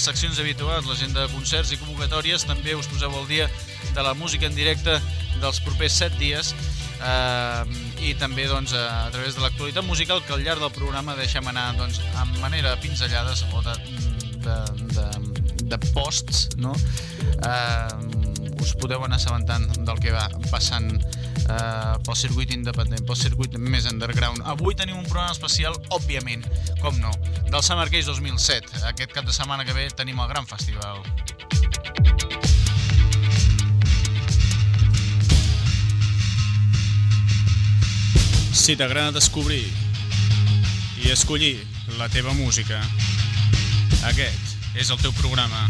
nostres seccions habituals, l'agenda de concerts i convocatòries, també us poseu al dia de la música en directe dels propers 7 dies eh, i també doncs, a través de l'actualitat musical que al llarg del programa deixem anar doncs, en manera de pinzellades o de, de, de, de posts, no? Eh, us podeu anar assabentant del que va passant eh, pel circuit independent, pel circuit més underground. Avui tenim un programa especial, òbviament, com no, del Summer Case 2007. Aquest cap de setmana que ve tenim el gran festival. Si t'agrada descobrir i escollir la teva música, aquest és el teu programa.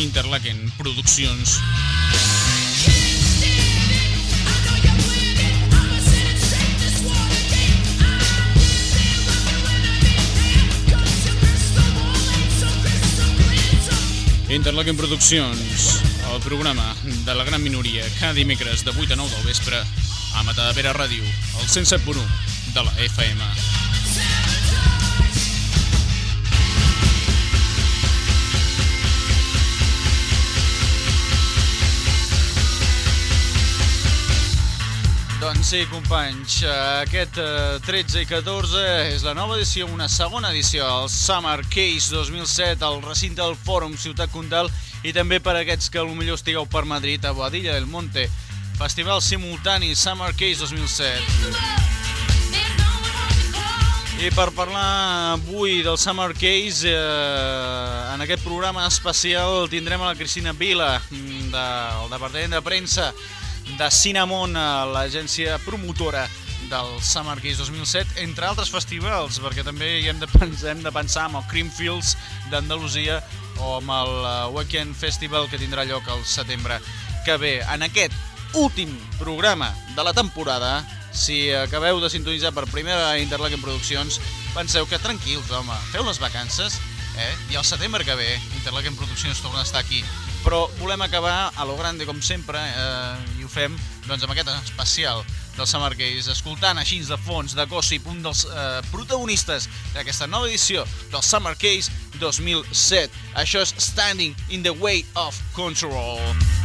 Interlaken Produccions. Interlaken Produccions, el programa de la gran minoria, cada dimecres de 8 a 9 del vespre a Matadepera Ràdio, el 107.1 de la FM. Sí, companys, aquest 13 i 14 és la nova edició, una segona edició, el Summer Case 2007, al recinte del Fòrum Ciutat Condal i també per aquests que potser estigueu per Madrid, a Boadilla del Monte, Festival simultani Summer Case 2007. I per parlar avui del Summer Case, eh, en aquest programa especial tindrem a la Cristina Vila, del Departament de Premsa de Cinnamon, l'agència promotora del Summer Case 2007, entre altres festivals, perquè també hi hem de pensar, hem de pensar en el Creamfields d'Andalusia o amb el Weekend Festival que tindrà lloc al setembre que ve. En aquest últim programa de la temporada, si acabeu de sintonitzar per primera Interlaken Produccions, penseu que tranquils, home, feu les vacances, eh? i al setembre que ve Interlaken Produccions torna a estar aquí. Però volem acabar a lo grande, com sempre, eh, i ho fem doncs, amb aquest especial del Summer Case, escoltant així de fons, de gossip, un dels eh, protagonistes d'aquesta nova edició del Summer Case 2007. Això és Standing in the Way of Control. Standing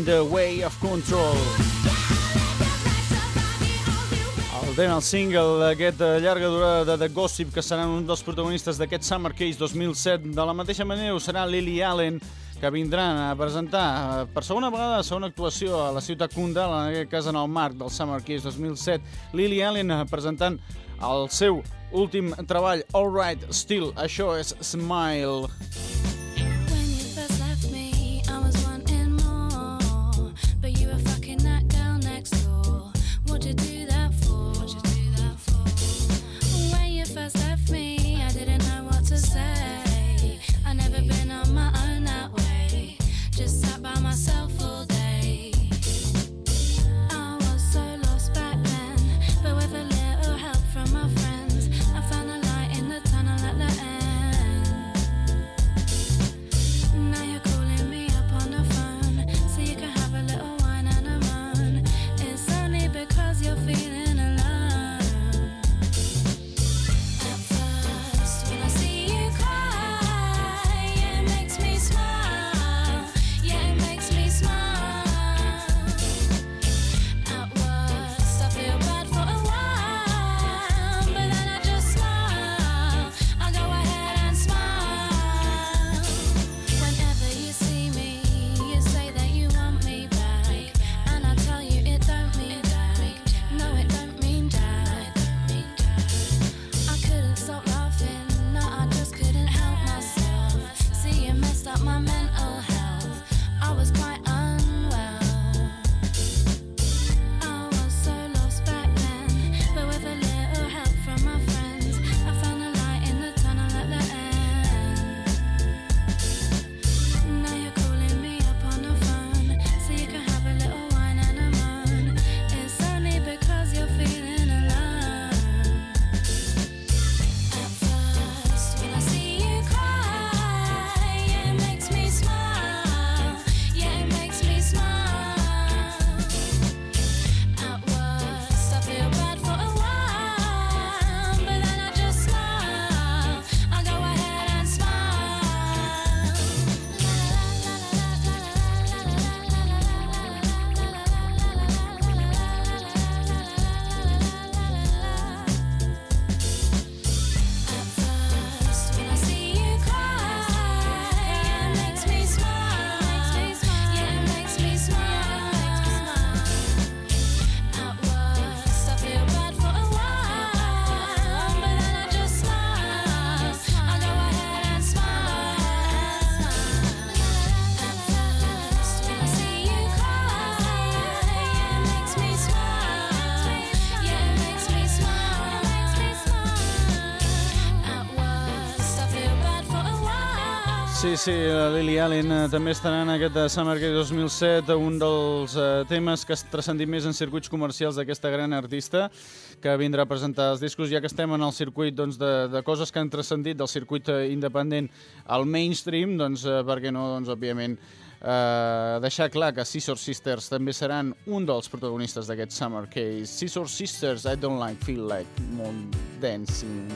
in the Way of Control. El tema, el single d'aquest eh, llarga durada de The Gossip, que seran un dels protagonistes d'aquest Summer Case 2007. De la mateixa manera ho serà Lily Allen, que vindran a presentar eh, per segona vegada la segona actuació a la ciutat Kundal, en aquest cas en el marc del Summer Case 2007. Lily Allen eh, presentant el seu últim treball, All Right Still, això és Smile. Sí, sí, Lily Allen eh, també estarà en aquest eh, Summer Game 2007, un dels eh, temes que ha transcendit més en circuits comercials d'aquesta gran artista que vindrà a presentar els discos, ja que estem en el circuit doncs, de, de coses que han transcendit del circuit eh, independent al mainstream, doncs, eh, per què no, doncs, òbviament, eh, deixar clar que Scissor Sisters també seran un dels protagonistes d'aquest Summer Case. Scissor Sisters, I don't like, feel like, moon dancing.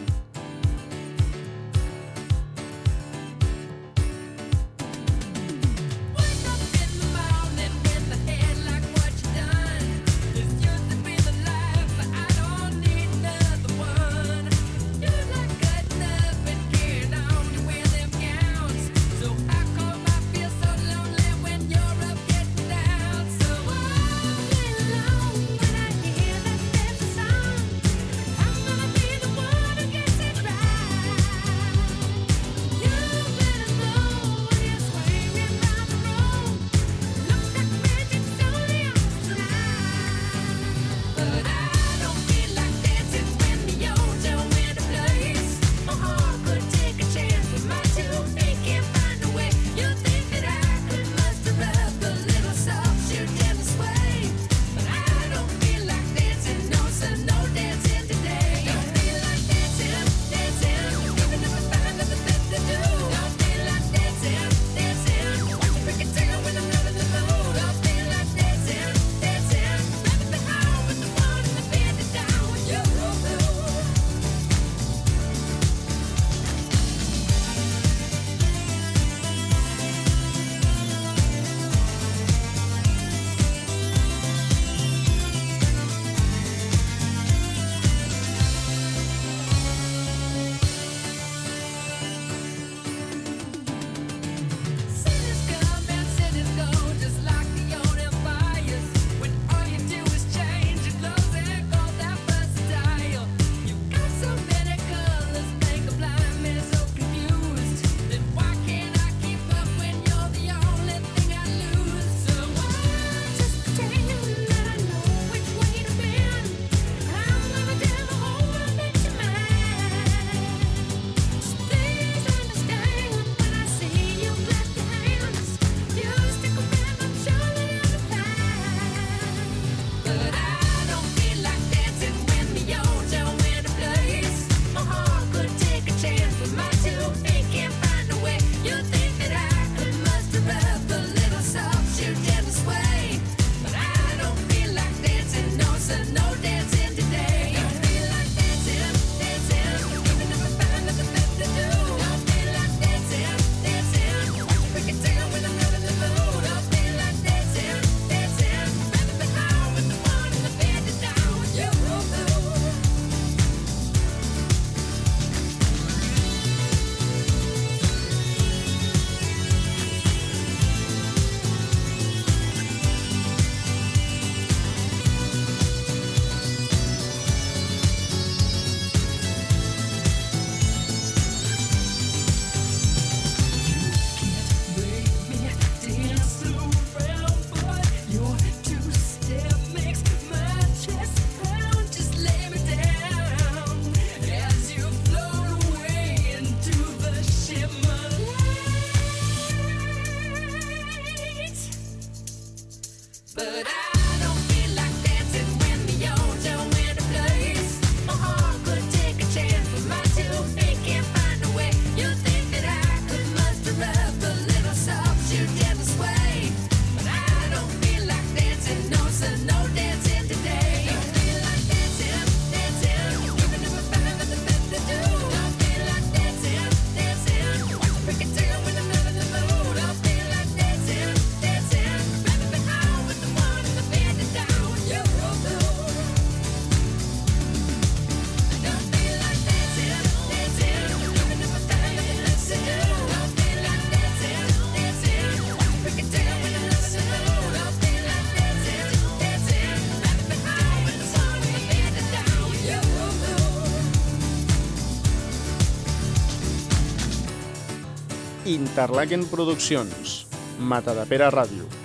Interlaken Produccions, Matadepera Ràdio.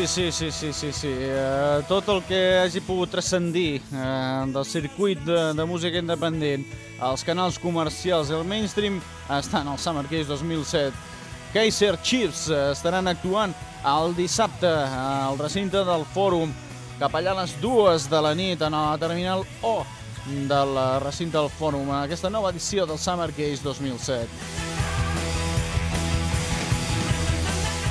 Sí, sí, sí, sí, sí, sí. Uh, tot el que hagi pogut transcendir uh, del circuit de, de música independent, els canals comercials, el mainstream, estan al Summer Case 2007. Kaiser Chiefs uh, estaran actuant el dissabte al recinte del Fòrum, cap allà a les dues de la nit, en la terminal O del recinte del Fòrum, en aquesta nova edició del Summer Case 2007.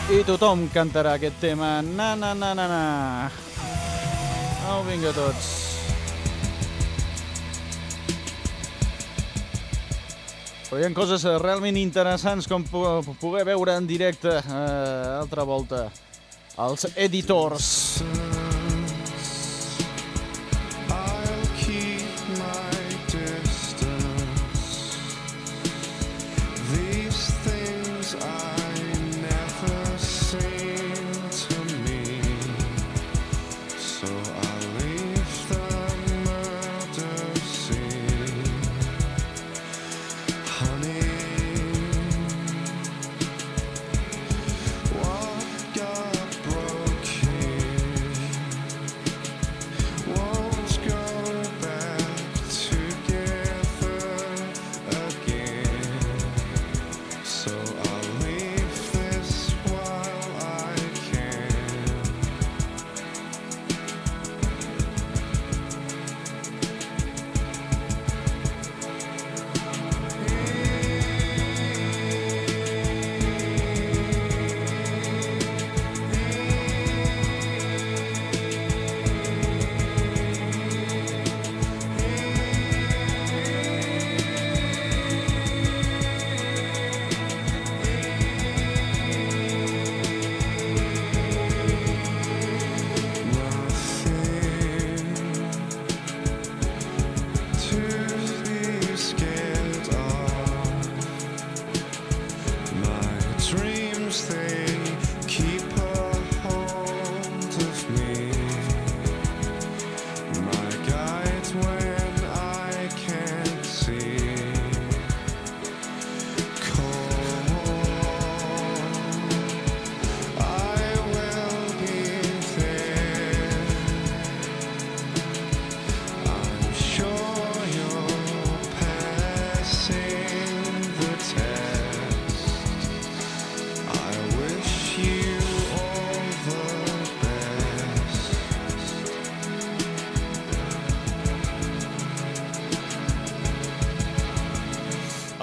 I tothom cantarà aquest tema. Na, na, na, na, na. Au, vinga tots. Però hi ha coses realment interessants com poder veure en directe eh, altra volta els editors. Mm.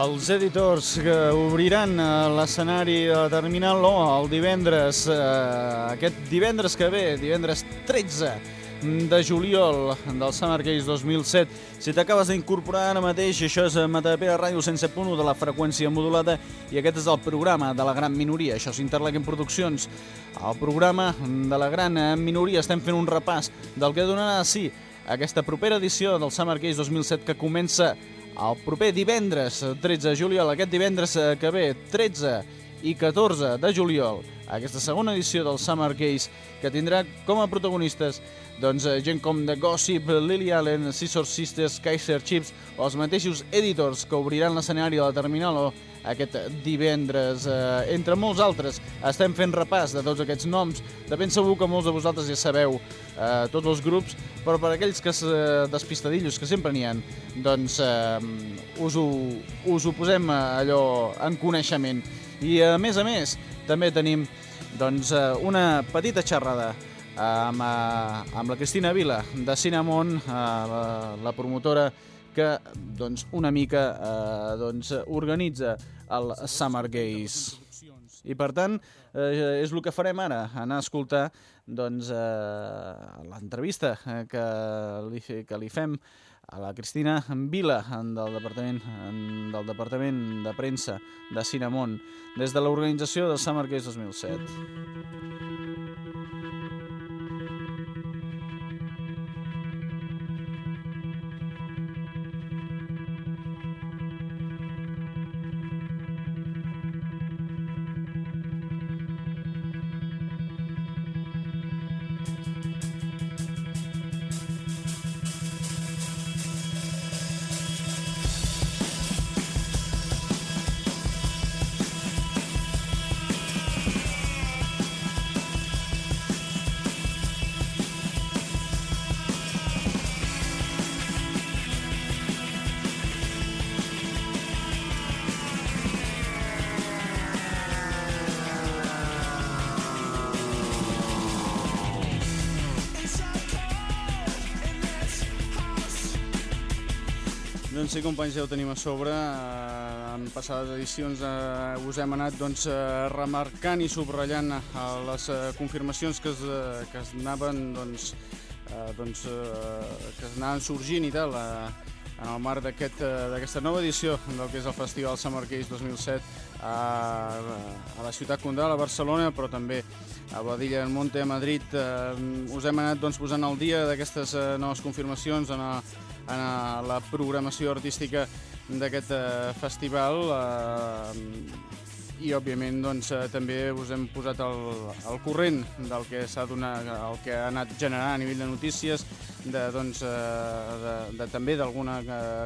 Els editors que obriran eh, l'escenari de Terminal O el divendres, eh, aquest divendres que ve, divendres 13 de juliol del Summer Games 2007. Si t'acabes d'incorporar ara mateix, això és Matapera Ràdio 107.1 de la freqüència modulada i aquest és el programa de la gran minoria. Això és Interlaken Produccions. El programa de la gran minoria estem fent un repàs del que donarà sí aquesta propera edició del Summer Games 2007 que comença el proper divendres 13 de juliol, aquest divendres eh, que ve 13 i 14 de juliol, aquesta segona edició del Summer Case que tindrà com a protagonistes doncs, eh, gent com The Gossip, Lily Allen, Scissor Sisters, Kaiser Chips o els mateixos editors que obriran l'escenari de la Terminal o aquest divendres. Eh, entre molts altres, estem fent repàs de tots aquests noms. De ben segur que molts de vosaltres ja sabeu eh, tots els grups, però per aquells que eh, despistadillos, que sempre n'hi ha, doncs eh, us, ho, us ho posem eh, allò en coneixement. I a més a més, també tenim doncs, eh, una petita xerrada amb, eh, amb la Cristina Vila de Cinnamon, eh, la, la promotora que doncs, una mica eh, doncs, organitza el Summer Gaze. I per tant, eh, és el que farem ara, anar a escoltar doncs, eh, l'entrevista eh, que, que li fem a la Cristina Vila del departament, del departament de premsa de Cinnamon des de l'organització del Summer Gaze 2007. Doncs sí, companys, ja ho tenim a sobre. Eh, en passades edicions eh, us hem anat doncs, eh, remarcant i subratllant eh, les confirmacions que es, que es anaven doncs, eh, doncs, eh, que anaven sorgint i tal eh, en el marc d'aquesta aquest, nova edició del que és el Festival Case 2007 a, a la ciutat condal, a Barcelona, però també a Badilla del Monte, a Madrid. Eh, us hem anat doncs, posant al dia d'aquestes noves confirmacions en el, en eh, la programació artística d'aquest eh, festival eh, i òbviament doncs, també us hem posat el, el corrent del que s'ha donat, el que ha anat generant a nivell de notícies, de, doncs, de, de, també d'alguna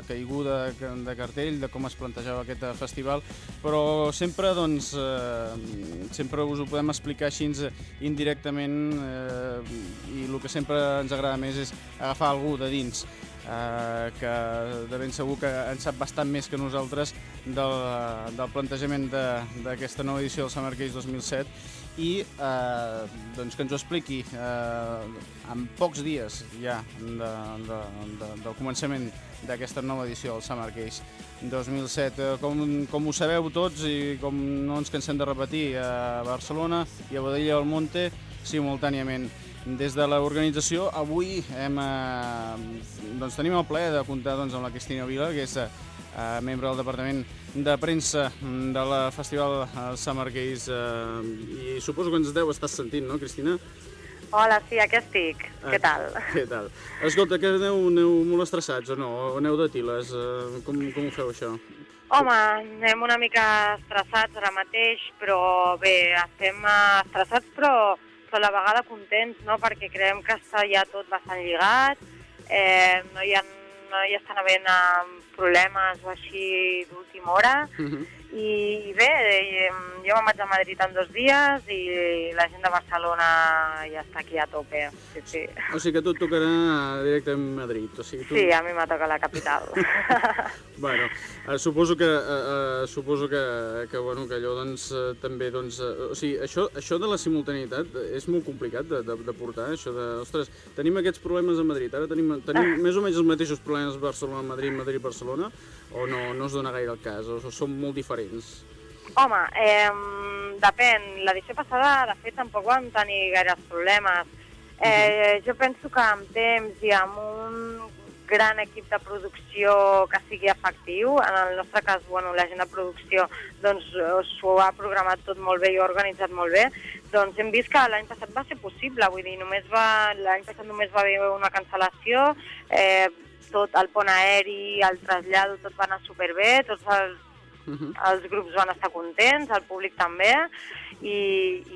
caiguda de cartell, de com es plantejava aquest festival, però sempre, doncs, sempre us ho podem explicar així indirectament eh, i el que sempre ens agrada més és agafar algú de dins eh, que de ben segur que en sap bastant més que nosaltres del, del plantejament d'aquesta nova edició del Summer Games 2007 i eh, doncs que ens ho expliqui eh, en pocs dies ja de, de, de, del començament d'aquesta nova edició del Summer Games 2007. Eh, com, com ho sabeu tots i com no ens cansem de repetir, a Barcelona i a Badella del Monte simultàniament des de l'organització, avui hem, eh, doncs tenim el plaer de comptar doncs, amb la Cristina Vila, que és eh, membre del Departament de Premsa de la Festival eh, Summer Games, eh, i suposo que ens deu estar sentint, no, Cristina? Hola, sí, aquí estic. Ah, què tal? Què tal? Escolta, que aneu, aneu molt estressats o no? O aneu de tiles? Eh, com, com ho feu, això? Home, anem una mica estressats ara mateix, però bé, estem estressats però però a la vegada contents, no? perquè creiem que està ja tot bastant lligat, eh, no, hi ha, no hi estan havent eh, problemes així d'última hora, uh mhm. -huh. I bé, jo me'n vaig a Madrid en dos dies i la gent de Barcelona ja està aquí a tope. Sí, sí. O sigui que tu et tocarà directament a Madrid. O sigui, tu... Sí, a mi m'ha tocat la capital. bueno, eh, suposo que, eh, eh, suposo que, que, bueno, que allò doncs, eh, també... Doncs, eh, o sigui, això, això de la simultaneïtat és molt complicat de, de, de portar, això de... Ostres, tenim aquests problemes a Madrid, ara tenim, tenim més o menys els mateixos problemes a Barcelona, Madrid, Madrid, Barcelona, o no, no es dona gaire el cas, o són molt diferents? Home, eh, depèn. L'edició passada, de fet, tampoc vam tenir gaires problemes. Eh, jo penso que amb temps i amb un gran equip de producció que sigui efectiu, en el nostre cas, bueno, la gent de producció doncs, s'ho ha programat tot molt bé i organitzat molt bé, doncs hem vist que l'any passat va ser possible, vull dir, només va, l'any passat només va haver una cancel·lació, eh, tot el pont aeri, el trasllat, tot va anar superbé, tots els, uh -huh. els grups van estar contents, el públic també, i,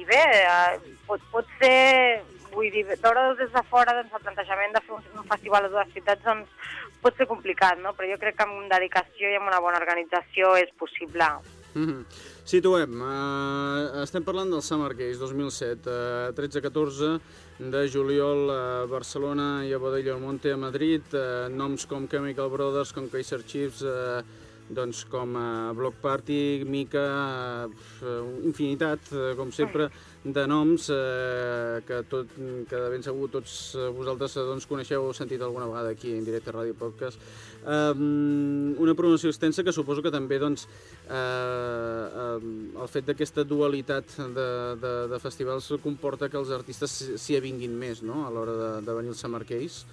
i bé, eh, pot, pot ser vull dir, veure des de fora doncs, el plantejament de fer un, festival a dues ciutats doncs, pot ser complicat, no? però jo crec que amb dedicació i amb una bona organització és possible. Mm -hmm. Situem, uh, estem parlant del Summer Games 2007, uh, 13-14 de juliol a Barcelona i a Bodella del Monte a Madrid, uh, noms com Chemical Brothers, com Kaiser Chiefs, uh, doncs com a Block Party, Mica, uh, infinitat, uh, com sempre, de noms eh, que, tot, que de ben segur tots vosaltres doncs, coneixeu o sentit alguna vegada aquí en directe a Ràdio Podcast. Um, una promoció extensa que suposo que també doncs, eh, um, el fet d'aquesta dualitat de, de, de festivals comporta que els artistes s'hi avinguin més no? a l'hora de, de venir al Summer Case.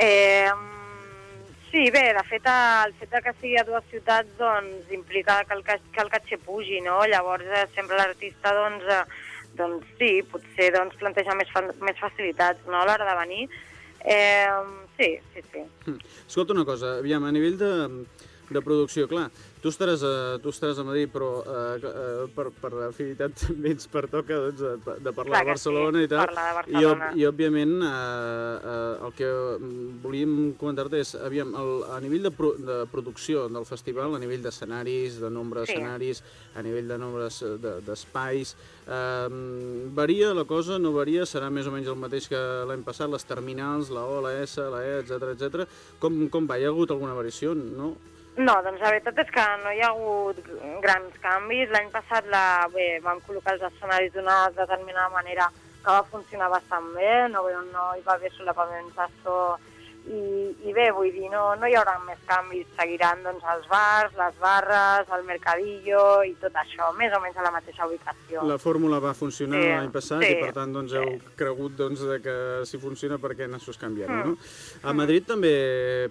Eh, Sí, bé, de fet, el fet que sigui a dues ciutats doncs, implica que el, que el caché pugi, no? Llavors, eh, sempre l'artista, doncs, eh, doncs sí, potser doncs, planteja més, fa més facilitats no? a l'hora de venir. Eh, sí, sí, sí. Hm. Escolta una cosa, aviam, a nivell de, de producció, clar, tu estaràs a, tu estaràs a Madrid, però eh, eh, per, per afinitat també ens pertoca doncs, de, de parlar clar de Barcelona sí, i tal. Parlar de Barcelona. I, i òbviament, eh, eh, el que volíem comentar-te és, aviam, el, a nivell de, pro, de producció del festival, a nivell d'escenaris, de nombre d'escenaris, sí. a nivell de nombre d'espais, eh, varia la cosa, no varia, serà més o menys el mateix que l'any passat, les terminals, la O, la S, la E, etc etc. Com, com va? Hi ha hagut alguna variació, no? No, doncs la veritat és que no hi ha hagut grans canvis. L'any passat la, bé, vam col·locar els escenaris d'una determinada manera que va funcionar bastant bé, no, no hi va haver solapamentació i, i bé, vull dir, no, no hi haurà més canvis, seguiran doncs, els bars, les barres, el mercadillo i tot això, més o menys a la mateixa ubicació. La fórmula va funcionar sí, l'any passat sí, i per tant doncs, heu sí. cregut doncs, que si funciona per què no s'ho canviarà, mm. no? A Madrid mm. també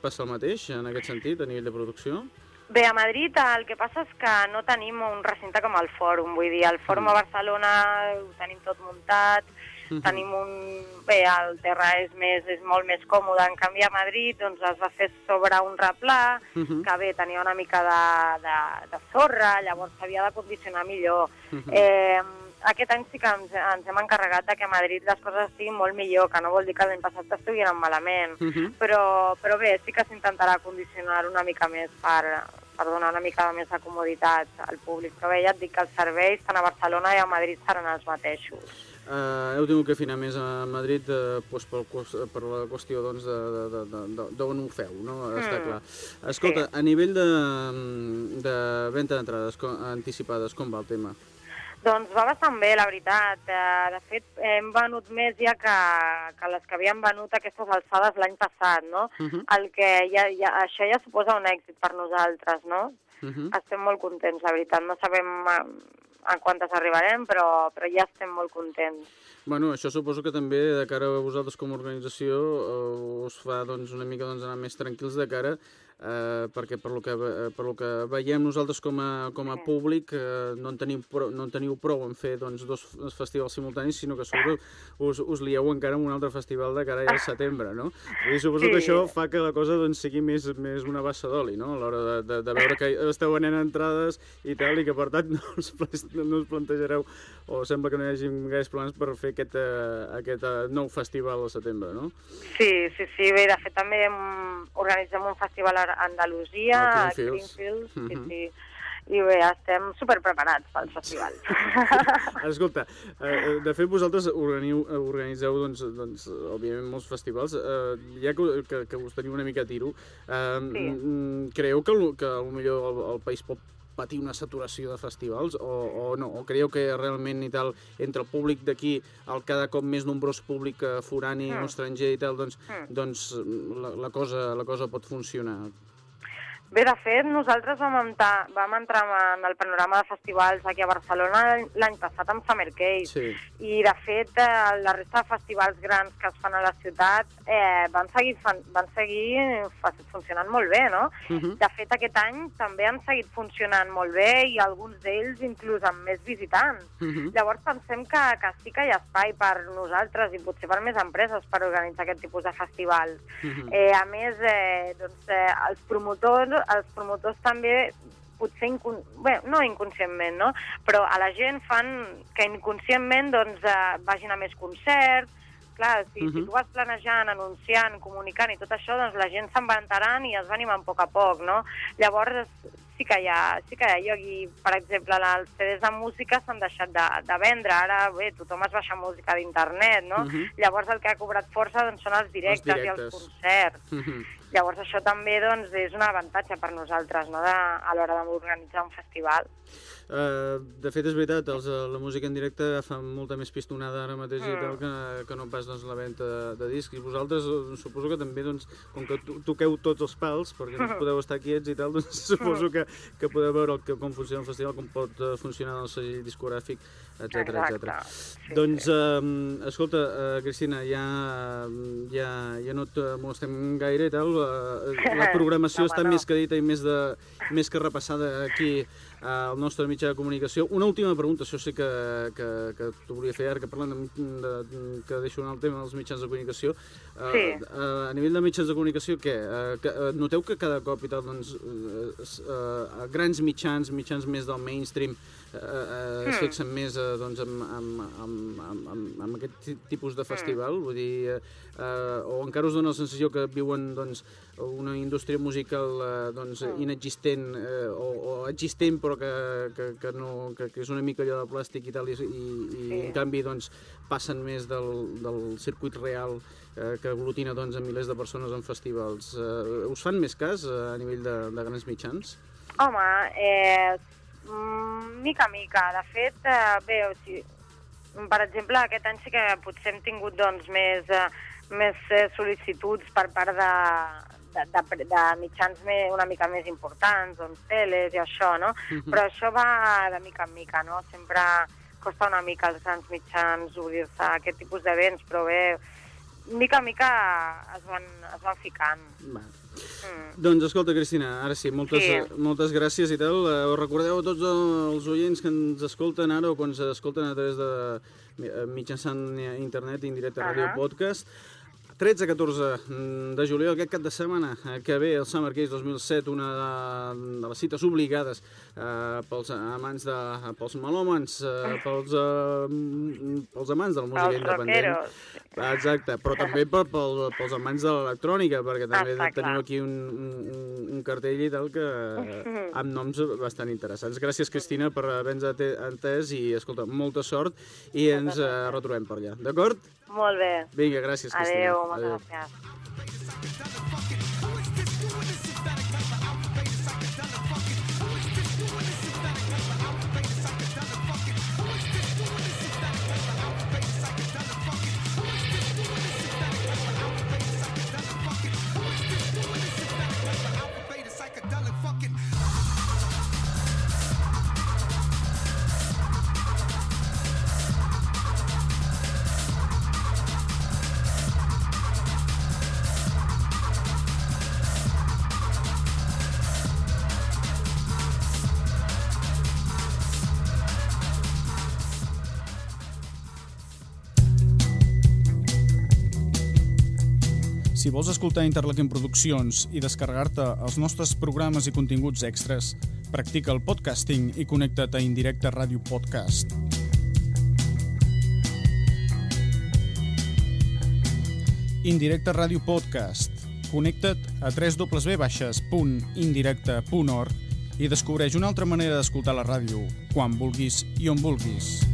passa el mateix en aquest sentit, a nivell de producció? Bé, a Madrid el que passa és que no tenim un recinte com el Fòrum, vull dir, el Fòrum mm. a Barcelona ho tenim tot muntat, -huh. Tenim un... Bé, el terra és, més, és molt més còmode. En canvi, a Madrid doncs, es va fer sobre un replà, uh -huh. que bé, tenia una mica de, de, de sorra, llavors s'havia de condicionar millor. Uh -huh. eh, aquest any sí que ens, ens hem encarregat de que a Madrid les coses estiguin molt millor, que no vol dir que l'any passat estiguin malament, uh -huh. però, però bé, sí que s'intentarà condicionar una mica més per, per donar una mica més de comoditat al públic. Però bé, ja et dic que els serveis tant a Barcelona i a Madrid seran els mateixos. Uh, heu tingut que afinar més a Madrid uh, doncs per, per la qüestió doncs, d'on ho feu, no? Mm. Està clar. Escolta, sí. a nivell de, de venda d'entrades anticipades, com va el tema? Doncs va bastant bé, la veritat. Eh, de fet, hem venut més ja que, que les que havíem venut aquestes alçades l'any passat, no? Uh mhm. -huh. El que ja, ja, això ja suposa un èxit per nosaltres, no? Uh mhm. -huh. Estem molt contents, la veritat. No sabem a quantes arribarem, però, però ja estem molt contents. Bueno, això suposo que també de cara a vosaltres com a organització eh, us fa doncs, una mica doncs, anar més tranquils de cara eh, perquè per lo, que, eh, per lo que veiem nosaltres com a, com a públic eh, no, en teniu prou, no en teniu prou en fer doncs, dos festivals simultanis, sinó que sobretot us, us lieu encara amb un altre festival de cara al setembre, no? I suposo sí. que això fa que la cosa doncs, sigui més, més una bassa d'oli, no? A l'hora de, de, de veure que esteu venent entrades i tal, i que per tant no us, no us plantejareu o sembla que no hi hagi gaires plans per fer aquest, uh, aquest uh, nou festival al setembre, no? Sí, sí, sí. Bé, de fet també organitzem un festival a Andalusia, a Greenfield, sí, uh -huh. sí. I bé, estem super preparats pel festival. Escolta, eh, de fet vosaltres organiu, organitzeu, doncs, doncs, òbviament, molts festivals. Eh, ja que, que, que us teniu una mica a tiro, eh, sí. creieu que, que potser el, el país pot patir una saturació de festivals o, o no? O creieu que realment i tal, entre el públic d'aquí, el cada cop més nombrós públic eh, forani Mm. o estranger i tal, doncs, Mm. doncs la, la, cosa, la cosa pot funcionar? Bé, de fet, nosaltres vam entrar, vam entrar en el panorama de festivals aquí a Barcelona l'any passat amb Summer Case. Sí. I, de fet, eh, la resta de festivals grans que es fan a la ciutat eh, van seguir, fan, van seguir funcionant molt bé, no? Uh -huh. De fet, aquest any també han seguit funcionant molt bé i alguns d'ells inclús amb més visitants. Uh -huh. Llavors pensem que, que sí que hi ha espai per nosaltres i potser per més empreses per organitzar aquest tipus de festivals. Uh -huh. Eh, a més, eh, doncs, eh, els, promotors, els promotors també potser incon... Bé, no inconscientment, no? Però a la gent fan que inconscientment doncs, eh, vagin a més concerts, clar, si, uh -huh. si Mhm. tu vas planejant, anunciant, comunicant i tot això, doncs la gent se'n va enterant i es va animant a poc a poc, no? Llavors, sí que hi ha, sí que hi ha lloc i, per exemple, els CDs de música s'han deixat de, de vendre, ara, bé, tothom es baixa música d'internet, no? Uh -huh. Llavors el que ha cobrat força doncs, són els directes, i directes. els concerts. Uh -huh. Llavors això també doncs, és un avantatge per nosaltres no? de, a l'hora d'organitzar un festival. Uh, de fet, és veritat, els, eh, la música en directe fa molta més pistonada ara mateix i Mm. tal que, que no pas doncs, la venda de, de discs. I vosaltres eh, suposo que també, doncs, com que to toqueu tots els pals, perquè no podeu estar quiets i tal, doncs suposo que, que podeu veure el que, com funciona el festival, com pot funcionar el segell discogràfic, etc etc. Sí, Doncs, uh, escolta, uh, Cristina, ja, ja, ja no et molestem gaire i tal. Uh, la programació No, està no. més que dita i més, de, més que repassada aquí al nostre mitjà de comunicació. Una última pregunta, això sí que, que, que t'ho volia fer ara, que parlant de, de, que deixo anar el tema dels mitjans de comunicació. Uh, Sí. uh, a nivell de mitjans de comunicació, què? Uh, que, uh, noteu que cada cop i tal, doncs, uh, uh, grans mitjans, mitjans més del mainstream, uh, uh, es Hmm. fixen més uh, doncs, amb, amb, amb, amb, amb, amb aquest ti- tipus de festival? Vull dir, uh, o encara us dona la sensació que viuen doncs, una indústria musical uh, doncs, Mm. inexistent uh, o, o existent però que, que, que, no, que, que és una mica allò de plàstic i tal i, i, i Sí. en canvi doncs, passen més del, del circuit real eh, que aglutina doncs, a milers de persones en festivals. Eh, us fan més cas eh, a nivell de, de grans mitjans? Home, eh, mm, mica a mica. De fet, eh, bé, o sigui, per exemple, aquest any sí que potser hem tingut doncs, més, eh, més eh, sol·licituds per part de, de, de, de mitjans més, una mica més importants, doncs teles i això, no? Però això va de mica en mica, no? Sempre costa una mica als grans mitjans obrir-se a aquest tipus d'events, però bé, mica en mica es van, es van ficant. Va. Mm. Doncs escolta, Cristina, ara sí, moltes, Sí. moltes gràcies i tal. Eh, us recordeu a tots els oients que ens escolten ara o quan ens escolten a través de eh, mitjançant internet, indirecte, ràdio, Ahà. podcast, 13-14 de juliol, aquest cap de setmana eh, que ve el Summer Case 2007, una de, de les cites obligades eh, pels amants de... pels melòmens, eh, pels, eh, pels amants de la música Els independent. rockeros. Exacte, però també per, pel, pels amants de l'electrònica, perquè també Està tenim clar. aquí un, un, un cartell i tal que amb noms bastant interessants. Gràcies, Cristina, per haver-nos entès i, escolta, molta sort i ens eh, retrobem per allà, d'acord? Molt bé. Vinga, gràcies, Cristina. Adéu, moltes gràcies. Si vols escoltar Interlaken Produccions i descarregar-te els nostres programes i continguts extras, practica el podcasting i connecta't a Indirecte Ràdio Podcast. Indirecte Ràdio Podcast. Connecta't a www.indirecte.org i descobreix una altra manera d'escoltar la ràdio, quan vulguis i on vulguis.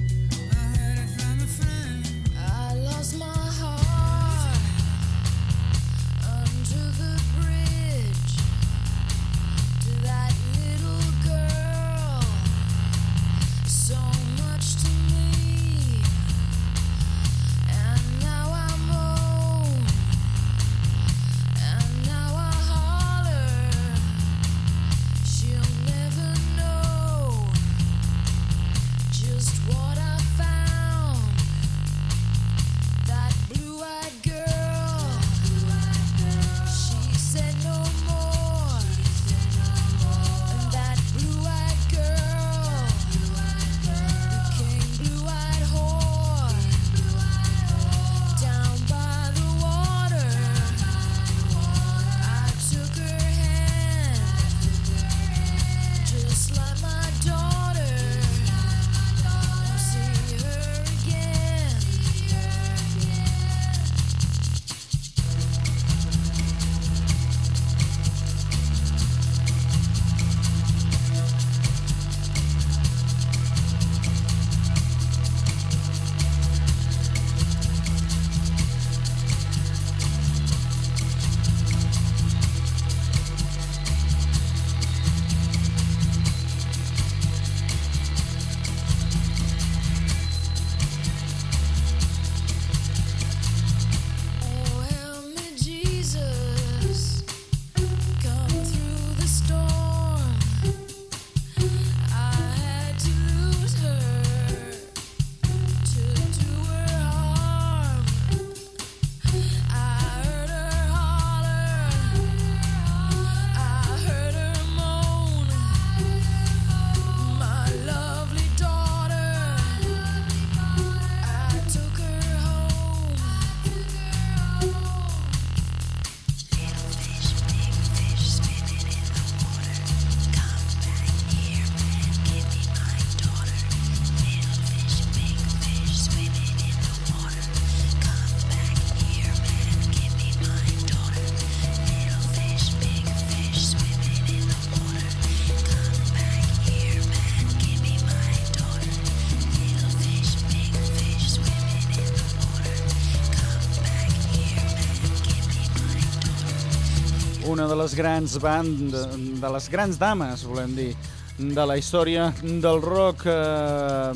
De les grans band, de les grans dames, volem dir, de la història del rock, eh,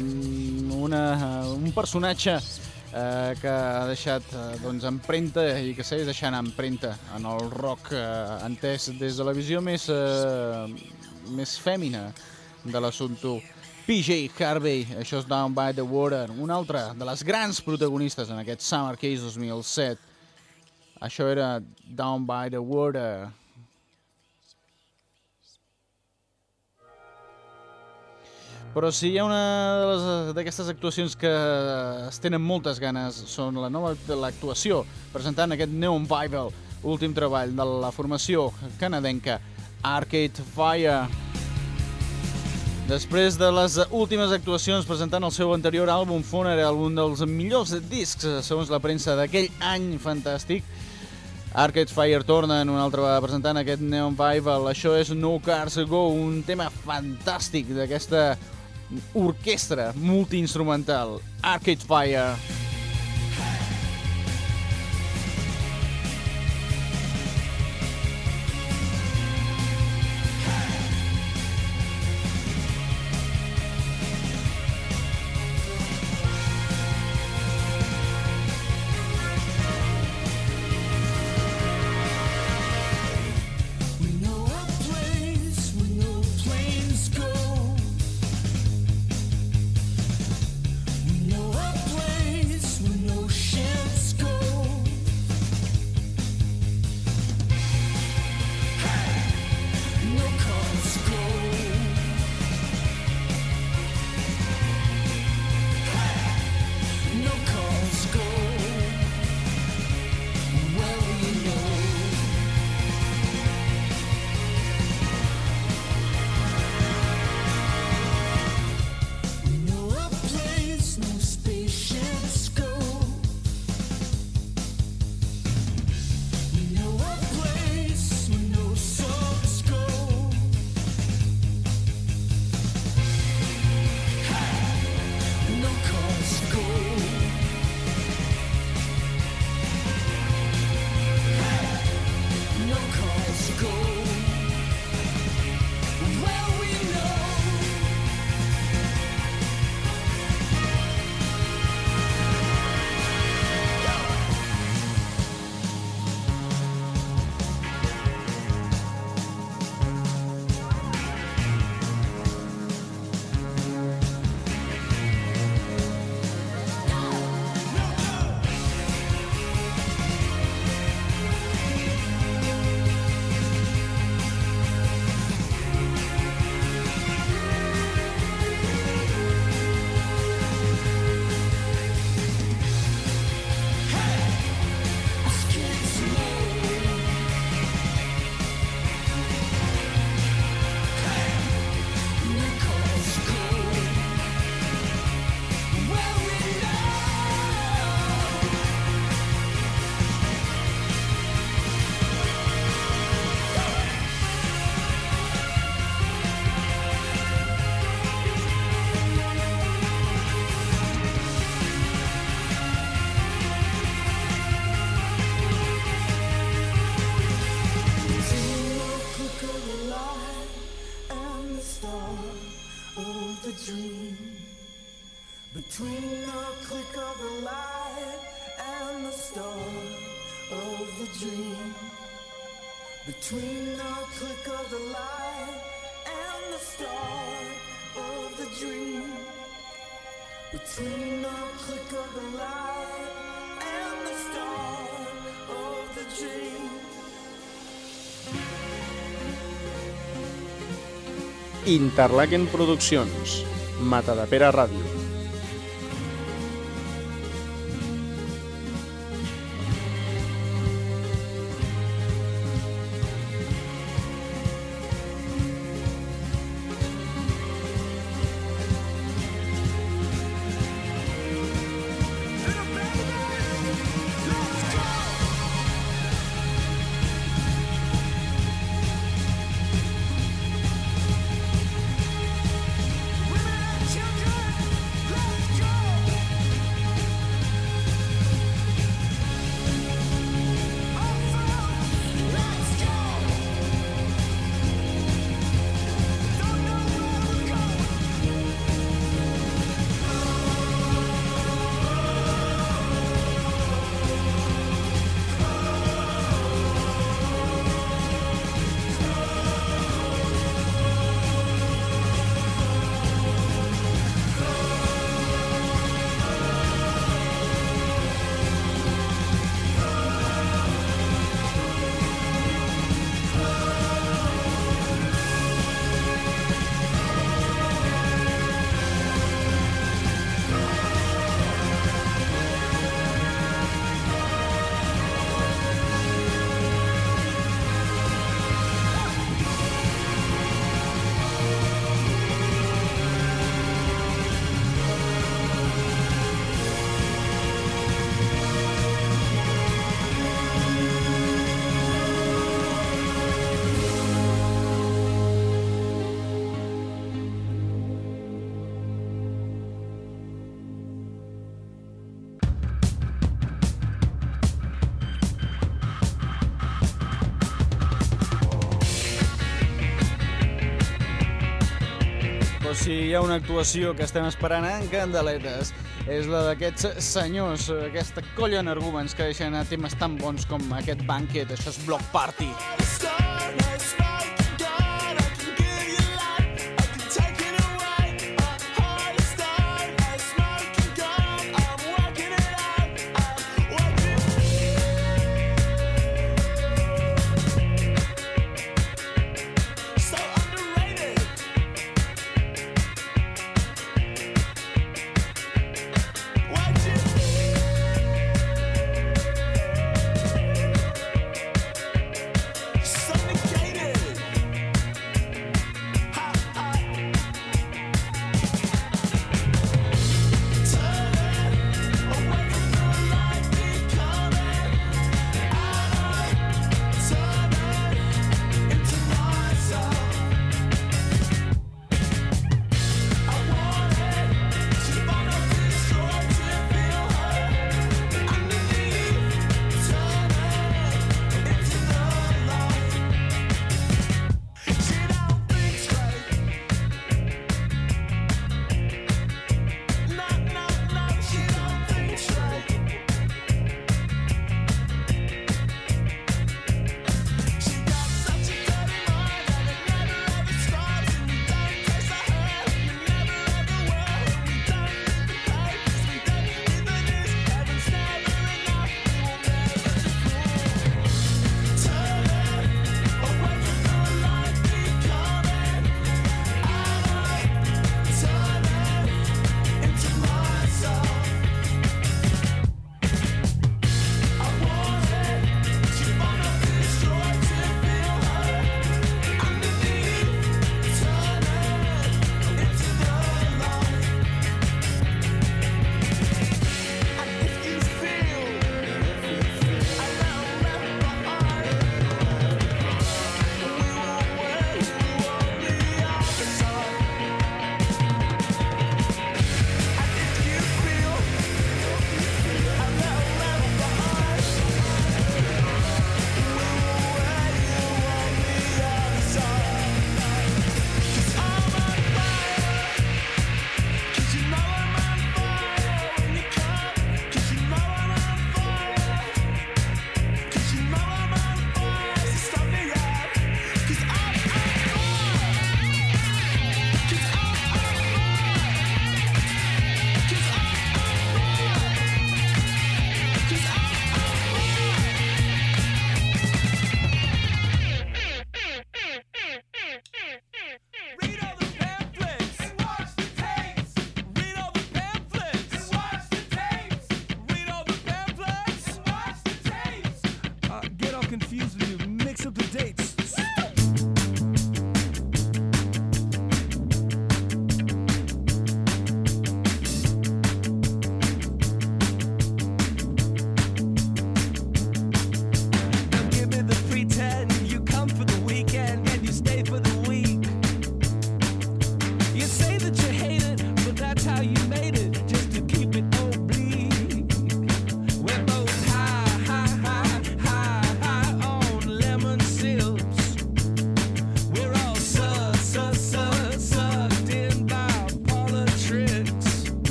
una, un personatge eh, que ha deixat eh, doncs, empremta i que segueix deixant empremta en el rock eh, entès des de la visió més, eh, més fèmina de l'assumpte. PJ Harvey, això és Down by the Water, una altra de les grans protagonistes en aquest Summer Case 2007. Això era Down by the Water. Però si hi ha una d'aquestes actuacions que es tenen moltes ganes, són la nova l'actuació, presentant aquest Neon Bible, últim treball de la formació canadenca Arcade Fire. Després de les últimes actuacions presentant el seu anterior àlbum Funeral, un dels millors discs, eh, segons la premsa d'aquell any fantàstic, Arcade Fire torna en una altra vegada presentant aquest Neon Bible. Això és No Cars Go, un tema fantàstic d'aquesta orquestra multiinstrumental. Arcade Fire. Of and the of the dream. Interlaken Produccions, Matadepera Ràdio. Women and si hi ha una actuació que estem esperant en candeletes és la d'aquests senyors, aquesta colla energúmens que deixen a temes tan bons com aquest banquet, això és Block Party. Something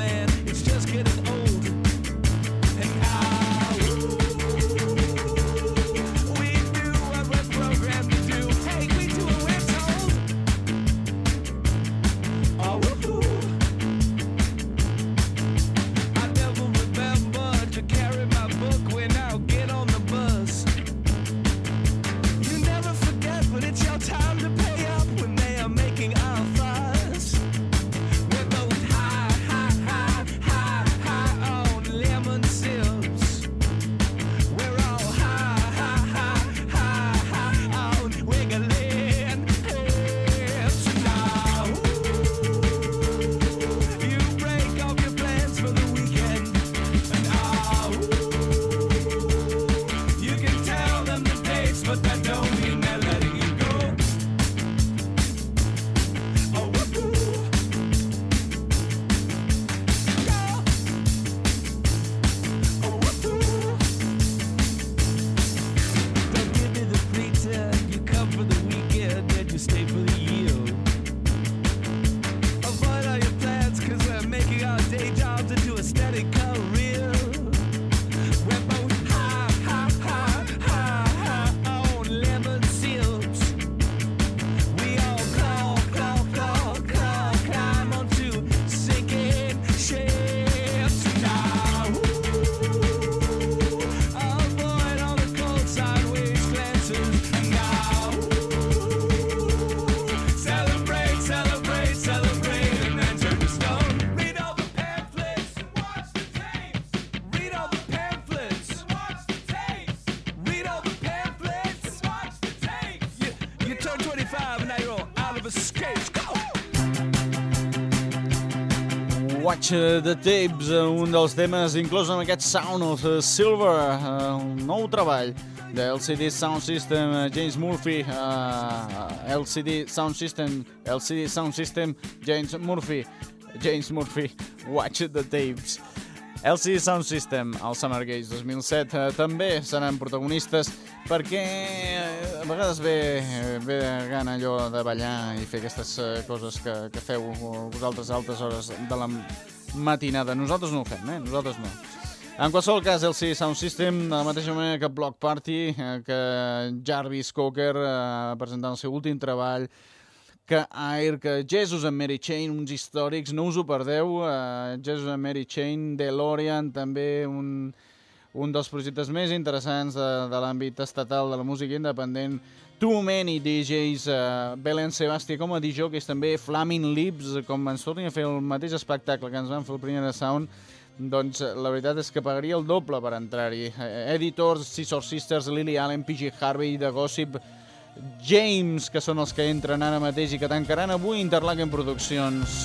man. It's just getting old. The Tapes, un dels temes inclòs en aquest Sound of Silver, uh, un nou treball de LCD Sound System, James Murphy, uh, LCD Sound System, LCD Sound System, James Murphy, James Murphy, Watch the Tapes. LCD Sound System, al Summer Games 2007, eh, també seran protagonistes perquè eh, a vegades ve, eh, ve de gana allò de ballar i fer aquestes eh, coses que, que feu vosaltres a altes hores de la matinada. Nosaltres no ho fem, eh? Nosaltres no. En qualsevol cas, el LCD Sound System, de la mateixa manera que Block Party, eh, que Jarvis Cocker eh, presentant el seu últim treball, que Air, que Jesus and Mary Chain, uns històrics, no us ho perdeu, uh, Jesus and Mary Chain, DeLorean, també un, un dels projectes més interessants de, de l'àmbit estatal de la música independent, Too Many DJs, uh, Belen Sebasti com a DJs, també Flaming Lips, com ens tornin a fer el mateix espectacle que ens van fer el primer de Sound, doncs la veritat és que pagaria el doble per entrar-hi. Uh, editors, Scissor Sisters, Lily Allen, PG Harvey, The Gossip, James, que són els que entren ara mateix i que tancaran avui Interlaken Produccions.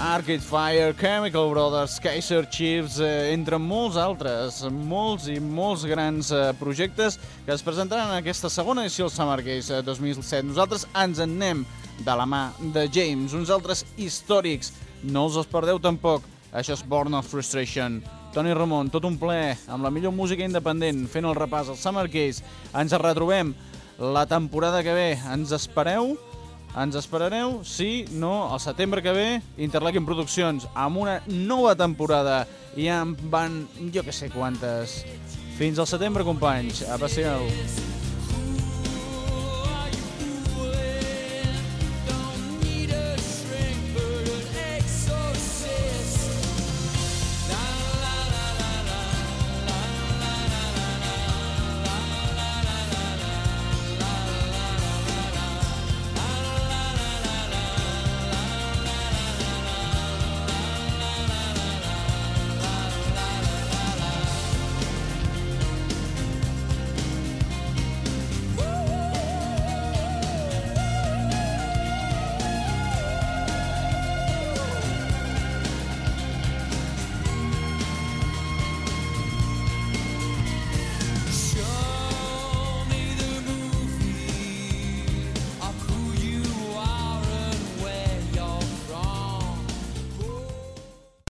Arcade Fire, Chemical Brothers, Kaiser Chiefs, eh, entre molts altres, molts i molts grans eh, projectes que es presentaran en aquesta segona edició del Summer Games eh, 2007. Nosaltres ens en anem de la mà de James, uns altres històrics. No us els perdeu tampoc. Això és Born of Frustration. Toni Ramon, tot un ple, amb la millor música independent, fent el repàs al Summer Games. Ens retrobem la temporada que ve. Ens espereu? Ens esperareu? Sí, no, al setembre que ve, Interlaken Produccions, amb una nova temporada. I en van, jo que sé quantes. Fins al setembre, companys. A passeu.